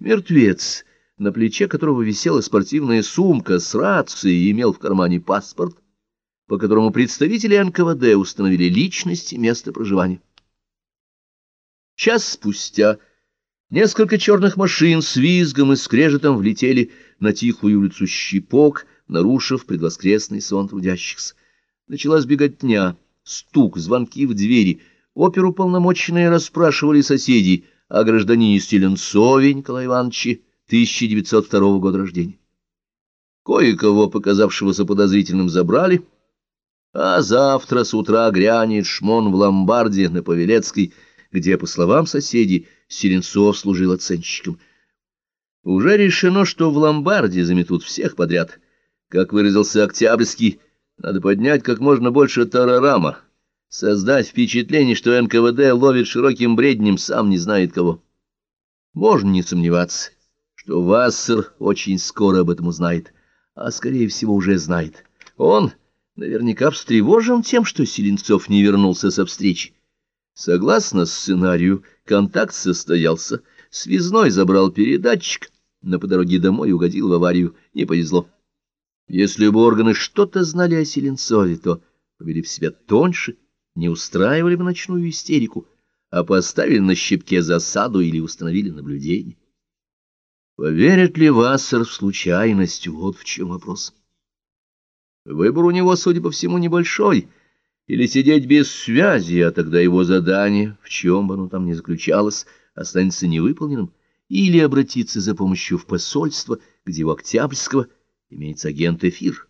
Мертвец, на плече которого висела спортивная сумка с рацией, имел в кармане паспорт, по которому представители НКВД установили личность и место проживания. Час спустя несколько черных машин с визгом и скрежетом влетели на тихую улицу Щипок, нарушив предвоскресный сон трудящихся. Началась беготня, стук, звонки в двери. Оперуполномоченные расспрашивали соседей о гражданине Стеленцове Николае Ивановиче 1902 года рождения. Кое-кого, показавшегося подозрительным, забрали — а завтра с утра грянет шмон в ломбарде на Павелецкой, где, по словам соседей, Селенцов служил оценщиком. Уже решено, что в ломбарде заметут всех подряд. Как выразился Октябрьский, надо поднять как можно больше тарарама, создать впечатление, что НКВД ловит широким бреднем сам не знает кого. Можно не сомневаться, что Вассер очень скоро об этом узнает, а, скорее всего, уже знает. Он наверняка встревожен тем, что Селенцов не вернулся со встречи. Согласно сценарию, контакт состоялся, связной забрал передатчик, но по дороге домой угодил в аварию, не повезло. Если бы органы что-то знали о Селенцове, то повели в себя тоньше, не устраивали бы ночную истерику, а поставили на щипке засаду или установили наблюдение. Поверит ли Вассер в случайность? Вот в чем вопрос. Выбор у него, судя по всему, небольшой. Или сидеть без связи, а тогда его задание, в чем бы оно там ни заключалось, останется невыполненным, или обратиться за помощью в посольство, где у Октябрьского имеется агент эфир,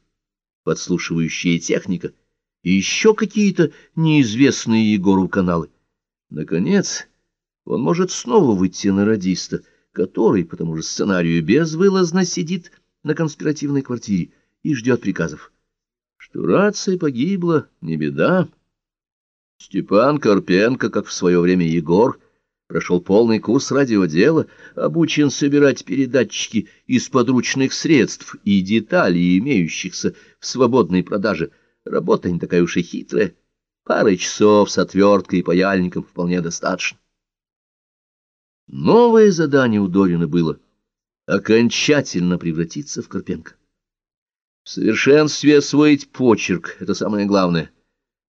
подслушивающая техника, и еще какие-то неизвестные Егору каналы. Наконец, он может снова выйти на радиста, который, по тому же сценарию, безвылазно сидит на конспиративной квартире и ждет приказов. Что рация погибла, не беда. Степан Карпенко, как в свое время Егор, прошел полный курс радиодела, обучен собирать передатчики из подручных средств и деталей, имеющихся в свободной продаже. Работа не такая уж и хитрая. Пары часов с отверткой и паяльником вполне достаточно. Новое задание у Дорина было — окончательно превратиться в Карпенко. В совершенстве освоить почерк — это самое главное.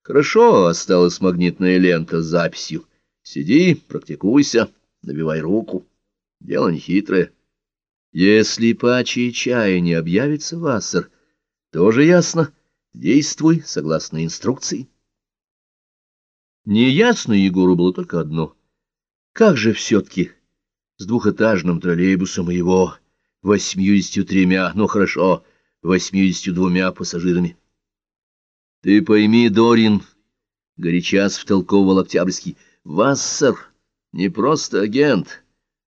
Хорошо осталась магнитная лента с записью. Сиди, практикуйся, набивай руку. Дело нехитрое. Если по чая объявится Вассер, тоже ясно. Действуй согласно инструкции. Неясно Егору было только одно. Как же все-таки с двухэтажным троллейбусом и его восьмьюдесятью тремя, ну хорошо, восьмидесятью двумя пассажирами. — Ты пойми, Дорин, — горячас втолковывал Октябрьский, — Вассер не просто агент.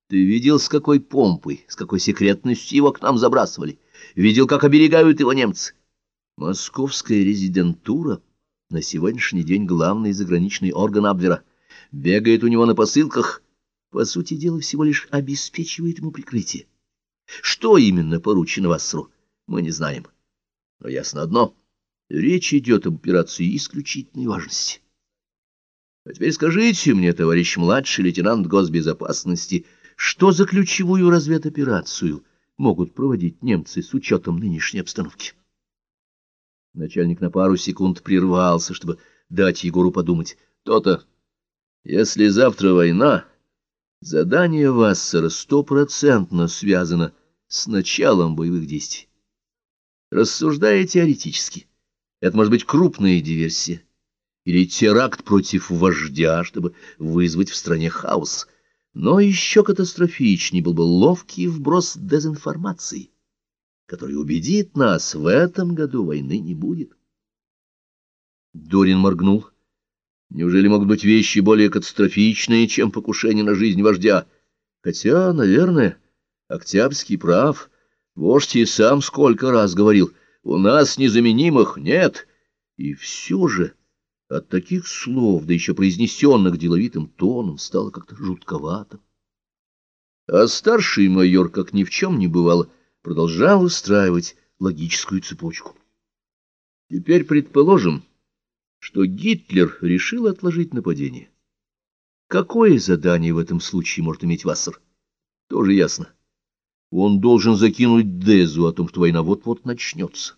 Ты видел, с какой помпой, с какой секретностью его к нам забрасывали? Видел, как оберегают его немцы? Московская резидентура на сегодняшний день главный заграничный орган Абвера. Бегает у него на посылках. По сути дела, всего лишь обеспечивает ему прикрытие. Что именно поручено Вассеру? мы не знаем. Но ясно одно — речь идет об операции исключительной важности. А теперь скажите мне, товарищ младший лейтенант госбезопасности, что за ключевую разведоперацию могут проводить немцы с учетом нынешней обстановки? Начальник на пару секунд прервался, чтобы дать Егору подумать. То-то, если завтра война, задание Вассера стопроцентно связано с началом боевых действий. Рассуждая теоретически, это может быть крупная диверсия или теракт против вождя, чтобы вызвать в стране хаос. Но еще катастрофичнее был бы ловкий вброс дезинформации, который убедит нас, в этом году войны не будет. Дорин моргнул. Неужели могут быть вещи более катастрофичные, чем покушение на жизнь вождя? Хотя, наверное, Октябрьский прав — Вождь и сам сколько раз говорил, у нас незаменимых нет. И все же от таких слов, да еще произнесенных деловитым тоном, стало как-то жутковато. А старший майор, как ни в чем не бывало, продолжал устраивать логическую цепочку. Теперь предположим, что Гитлер решил отложить нападение. Какое задание в этом случае может иметь Вассер? Тоже ясно. Он должен закинуть Дезу о том, что война вот-вот начнется.